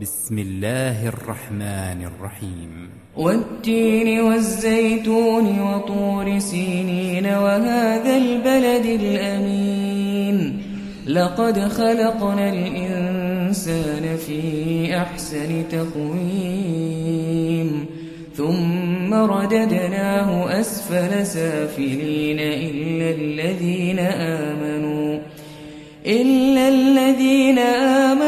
بسم الله الرحمن الرحيم. والتين والزيتون وطور سينين وهذا البلد الأمين. لقد خلقنا الإنسان في أحسن تقويم. ثم رددناه أسفل سافلين إلا الذين آمنوا. إلا الذين آمنوا